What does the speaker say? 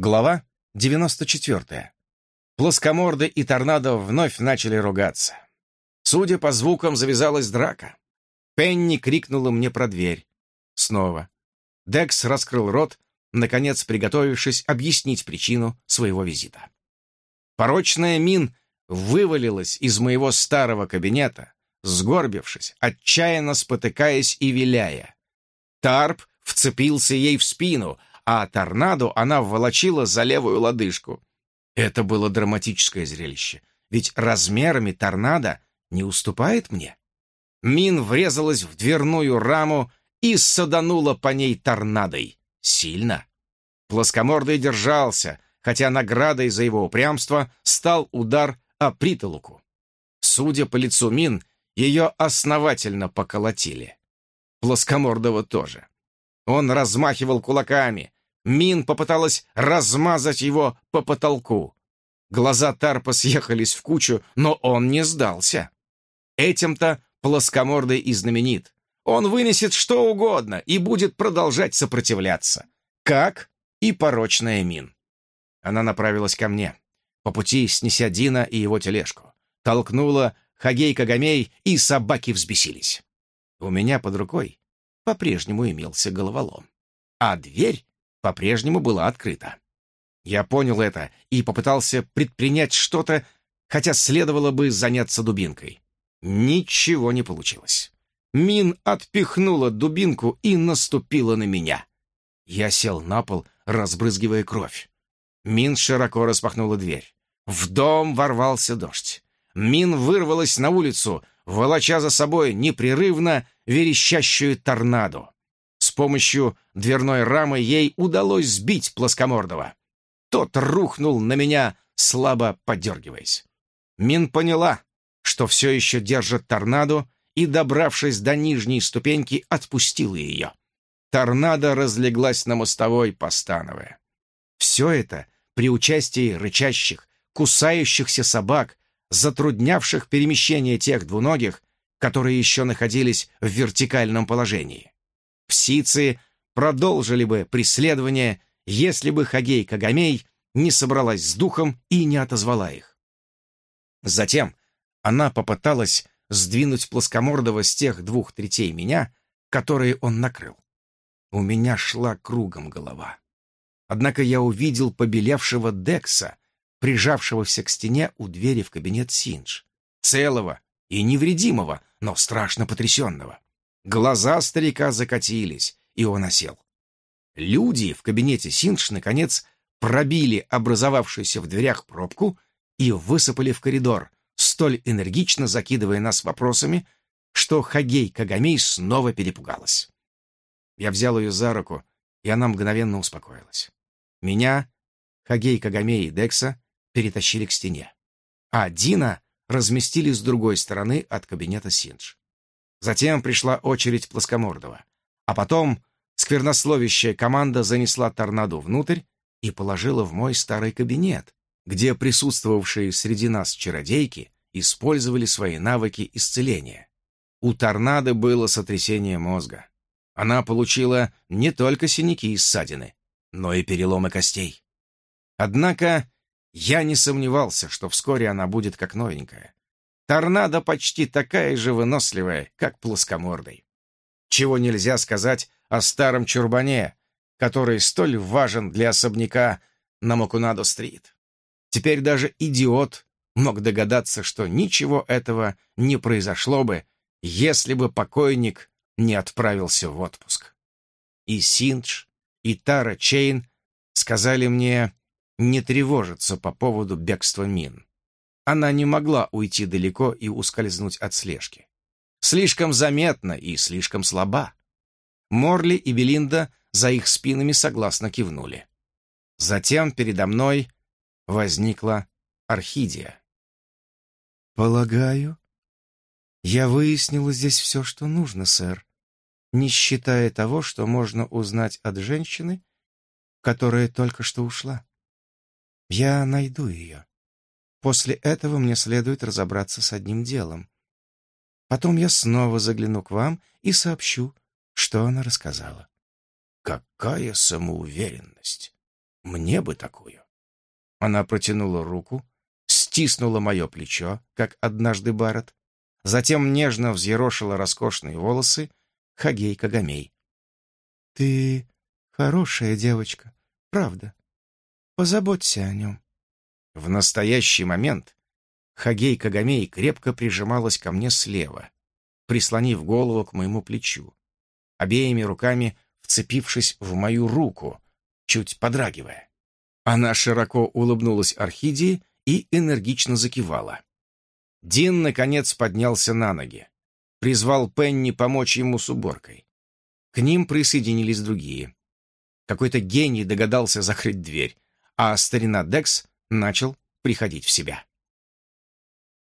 Глава 94. Плоскоморды и торнадо вновь начали ругаться. Судя по звукам, завязалась драка. Пенни крикнула мне про дверь. Снова. Декс раскрыл рот, наконец приготовившись объяснить причину своего визита. Порочная Мин вывалилась из моего старого кабинета, сгорбившись, отчаянно спотыкаясь и виляя. Тарп вцепился ей в спину, а торнадо она волочила за левую лодыжку. Это было драматическое зрелище, ведь размерами торнадо не уступает мне. Мин врезалась в дверную раму и саданула по ней торнадой. Сильно. Плоскомордый держался, хотя наградой за его упрямство стал удар о притолоку. Судя по лицу Мин, ее основательно поколотили. Плоскомордого тоже. Он размахивал кулаками, Мин попыталась размазать его по потолку. Глаза Тарпа съехались в кучу, но он не сдался. Этим-то плоскомордый и знаменит. Он вынесет что угодно и будет продолжать сопротивляться. Как и порочная Мин. Она направилась ко мне, по пути снеся Дина и его тележку. Толкнула Хагей Кагамей, и собаки взбесились. У меня под рукой по-прежнему имелся головолом. А дверь по-прежнему была открыта. Я понял это и попытался предпринять что-то, хотя следовало бы заняться дубинкой. Ничего не получилось. Мин отпихнула дубинку и наступила на меня. Я сел на пол, разбрызгивая кровь. Мин широко распахнула дверь. В дом ворвался дождь. Мин вырвалась на улицу, волоча за собой непрерывно верещащую торнадо. Помощью дверной рамы ей удалось сбить плоскомордого. Тот рухнул на меня, слабо подергиваясь. Мин поняла, что все еще держит торнадо, и, добравшись до нижней ступеньки, отпустила ее. Торнадо разлеглась на мостовой, постановая. Все это при участии рычащих, кусающихся собак, затруднявших перемещение тех двуногих, которые еще находились в вертикальном положении. Псицы продолжили бы преследование, если бы Хагей Кагамей не собралась с духом и не отозвала их. Затем она попыталась сдвинуть плоскомордого с тех двух третей меня, которые он накрыл. У меня шла кругом голова. Однако я увидел побелевшего Декса, прижавшегося к стене у двери в кабинет Синдж, целого и невредимого, но страшно потрясенного. Глаза старика закатились, и он осел. Люди в кабинете Синдж, наконец, пробили образовавшуюся в дверях пробку и высыпали в коридор, столь энергично закидывая нас вопросами, что Хагей Кагамей снова перепугалась. Я взял ее за руку, и она мгновенно успокоилась. Меня, Хагей Кагамей и Декса перетащили к стене, а Дина разместили с другой стороны от кабинета Синдж. Затем пришла очередь Плоскомордова. А потом сквернословящая команда занесла торнадо внутрь и положила в мой старый кабинет, где присутствовавшие среди нас чародейки использовали свои навыки исцеления. У торнадо было сотрясение мозга. Она получила не только синяки и ссадины, но и переломы костей. Однако я не сомневался, что вскоре она будет как новенькая. Торнадо почти такая же выносливая, как плоскомордый. Чего нельзя сказать о старом чурбане, который столь важен для особняка на Макунадо-стрит. Теперь даже идиот мог догадаться, что ничего этого не произошло бы, если бы покойник не отправился в отпуск. И Синдж, и Тара Чейн сказали мне не тревожиться по поводу бегства Мин. Она не могла уйти далеко и ускользнуть от слежки. Слишком заметна и слишком слаба. Морли и Белинда за их спинами согласно кивнули. Затем передо мной возникла Орхидия. «Полагаю, я выяснила здесь все, что нужно, сэр, не считая того, что можно узнать от женщины, которая только что ушла. Я найду ее. После этого мне следует разобраться с одним делом. Потом я снова загляну к вам и сообщу, что она рассказала. Какая самоуверенность! Мне бы такую. Она протянула руку, стиснула мое плечо, как однажды Барретт, затем нежно взъерошила роскошные волосы Хагей Кагамей. «Ты хорошая девочка, правда. Позаботься о нем». В настоящий момент Хагей Кагамей крепко прижималась ко мне слева, прислонив голову к моему плечу, обеими руками вцепившись в мою руку, чуть подрагивая. Она широко улыбнулась Орхидии и энергично закивала. Дин, наконец, поднялся на ноги. Призвал Пенни помочь ему с уборкой. К ним присоединились другие. Какой-то гений догадался закрыть дверь, а старина Декс начал приходить в себя.